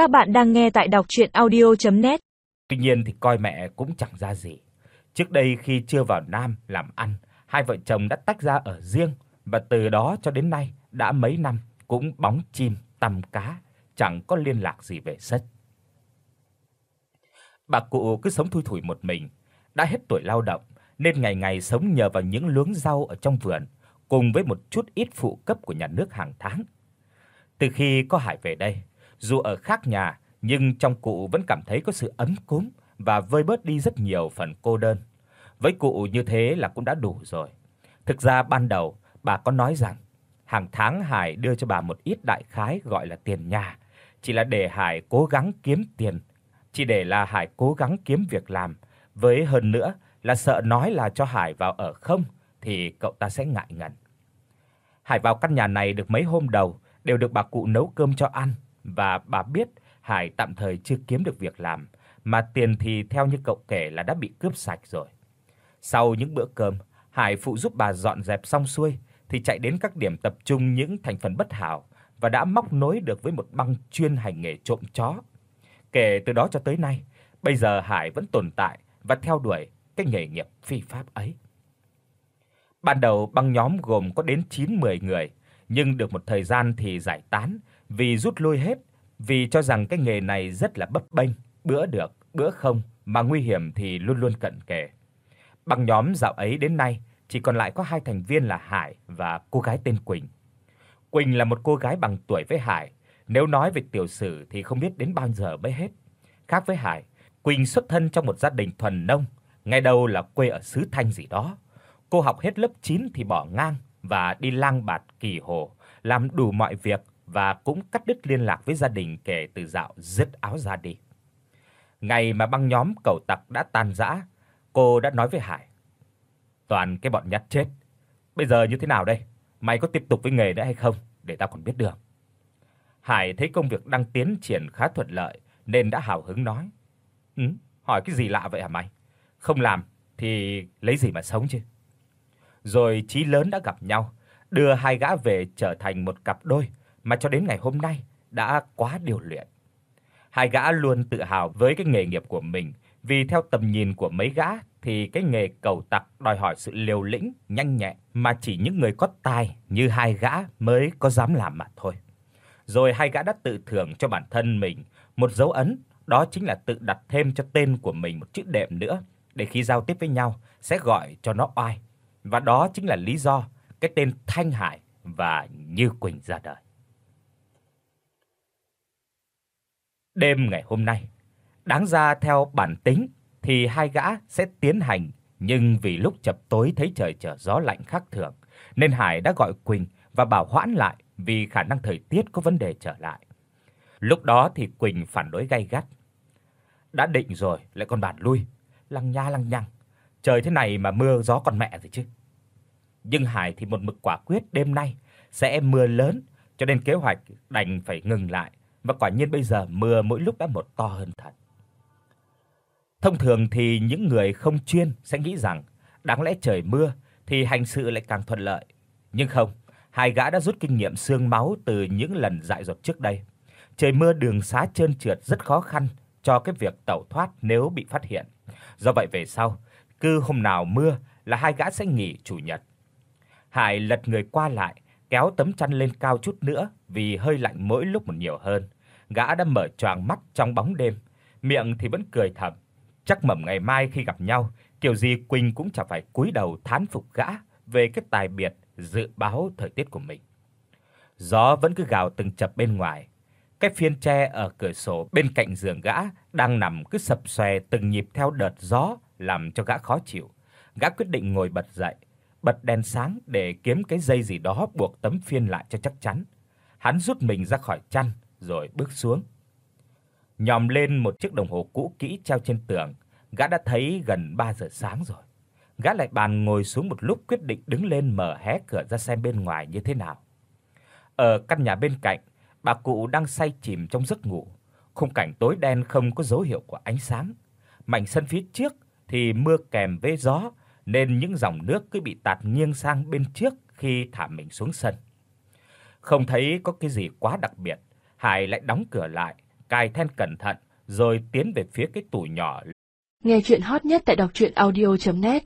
Các bạn đang nghe tại đọc audio net Tuy nhiên thì coi mẹ cũng chẳng ra gì. Trước đây khi chưa vào Nam làm ăn, hai vợ chồng đã tách ra ở riêng và từ đó cho đến nay đã mấy năm cũng bóng chim tầm cá, chẳng có liên lạc gì về sách. Bà cụ cứ sống thui thủi một mình, đã hết tuổi lao động nên ngày ngày sống nhờ vào những luống rau ở trong vườn cùng với một chút ít phụ cấp của nhà nước hàng tháng. Từ khi có Hải về đây, dù ở khác nhà nhưng trong cụ vẫn cảm thấy có sự ấm cúng và vơi bớt đi rất nhiều phần cô đơn. Với cụ như thế là cũng đã đủ rồi. Thực ra ban đầu bà có nói rằng hàng tháng Hải đưa cho bà một ít đại khái gọi là tiền nhà, chỉ là để Hải cố gắng kiếm tiền, chỉ để là Hải cố gắng kiếm việc làm, với hơn nữa là sợ nói là cho Hải vào ở không thì cậu ta sẽ ngại ngần. Hải vào căn nhà này được mấy hôm đầu đều được bà cụ nấu cơm cho ăn và bà biết Hải tạm thời chưa kiếm được việc làm, mà tiền thì theo như cậu kể là đã bị cướp sạch rồi. Sau những bữa cơm, Hải phụ giúp bà dọn dẹp xong xuôi thì chạy đến các điểm tập trung những thành phần bất hảo và đã móc nối được với một băng chuyên hành nghề trộm chó. Kể từ đó cho tới nay, bây giờ Hải vẫn tồn tại và theo đuổi cái nghề nghiệp phi pháp ấy. Ban đầu băng nhóm gồm có đến 9-10 người, nhưng được một thời gian thì giải tán vì rút lui hết, vì cho rằng cái nghề này rất là bấp bênh, bữa được, bữa không, mà nguy hiểm thì luôn luôn cận kề. bằng nhóm dạo ấy đến nay chỉ còn lại có hai thành viên là Hải và cô gái tên Quỳnh. Quỳnh là một cô gái bằng tuổi với Hải, nếu nói về tiểu sử thì không biết đến bao giờ mới hết. Khác với Hải, Quỳnh xuất thân trong một gia đình thuần nông, ngay đầu là quê ở xứ Thanh gì đó. Cô học hết lớp 9 thì bỏ ngang và đi lang bạt kỳ hồ, làm đủ mọi việc và cũng cắt đứt liên lạc với gia đình kể từ dạo dứt áo ra đi. Ngày mà băng nhóm cầu tặc đã tan rã, cô đã nói với Hải: "Toàn cái bọn nhát chết. Bây giờ như thế nào đây? Mày có tiếp tục với nghề nữa hay không để tao còn biết được." Hải thấy công việc đang tiến triển khá thuận lợi nên đã hào hứng nói: "Ừ, hỏi cái gì lạ vậy hả mày? Không làm thì lấy gì mà sống chứ?" Rồi chí lớn đã gặp nhau, đưa hai gã về trở thành một cặp đôi mà cho đến ngày hôm nay đã quá điều luyện. Hai gã luôn tự hào với cái nghề nghiệp của mình, vì theo tầm nhìn của mấy gã thì cái nghề cầu tặc đòi hỏi sự liều lĩnh, nhanh nhẹn mà chỉ những người có tài như hai gã mới có dám làm mà thôi. Rồi hai gã đã tự thưởng cho bản thân mình một dấu ấn, đó chính là tự đặt thêm cho tên của mình một chữ đệm nữa để khi giao tiếp với nhau sẽ gọi cho nó oai. Và đó chính là lý do cái tên Thanh Hải và Như Quỳnh ra đời. Đêm ngày hôm nay, đáng ra theo bản tính thì hai gã sẽ tiến hành, nhưng vì lúc chập tối thấy trời trở gió lạnh khác thường, nên Hải đã gọi Quỳnh và bảo hoãn lại vì khả năng thời tiết có vấn đề trở lại. Lúc đó thì Quỳnh phản đối gay gắt. Đã định rồi lại còn bản lui, lăng nha lăng nhăng. Trời thế này mà mưa gió còn mẹ rồi chứ. Nhưng Hải thì một mực quả quyết đêm nay sẽ mưa lớn, cho nên kế hoạch đành phải ngừng lại và quả nhiên bây giờ mưa mỗi lúc đã một to hơn thật. Thông thường thì những người không chuyên sẽ nghĩ rằng đáng lẽ trời mưa thì hành sự lại càng thuận lợi, nhưng không, hai gã đã rút kinh nghiệm xương máu từ những lần dại dột trước đây. Trời mưa đường xá trơn trượt rất khó khăn cho cái việc tẩu thoát nếu bị phát hiện. Do vậy về sau, cứ hôm nào mưa là hai gã sẽ nghỉ chủ nhật. Hải lật người qua lại, kéo tấm chăn lên cao chút nữa vì hơi lạnh mỗi lúc một nhiều hơn. Gã đã mở choàng mắt trong bóng đêm, miệng thì vẫn cười thầm, chắc mầm ngày mai khi gặp nhau, kiểu gì Quỳnh cũng chẳng phải cúi đầu thán phục gã về cái tài biệt dự báo thời tiết của mình. Gió vẫn cứ gào từng chập bên ngoài. Cái phiên tre ở cửa sổ bên cạnh giường gã đang nằm cứ sập xòe từng nhịp theo đợt gió làm cho gã khó chịu. Gã quyết định ngồi bật dậy, bật đèn sáng để kiếm cái dây gì đó buộc tấm phiên lại cho chắc chắn. Hắn rút mình ra khỏi chăn rồi bước xuống. Nhòm lên một chiếc đồng hồ cũ kỹ treo trên tường, gã đã thấy gần 3 giờ sáng rồi. Gã lại bàn ngồi xuống một lúc quyết định đứng lên mở hé cửa ra xem bên ngoài như thế nào. Ở căn nhà bên cạnh, bà cụ đang say chìm trong giấc ngủ. Khung cảnh tối đen không có dấu hiệu của ánh sáng. Mảnh sân phía trước thì mưa kèm với gió nên những dòng nước cứ bị tạt nghiêng sang bên trước khi thả mình xuống sân. Không thấy có cái gì quá đặc biệt, Hải lại đóng cửa lại, cài then cẩn thận rồi tiến về phía cái tủ nhỏ. Nghe truyện hot nhất tại doctruyenaudio.net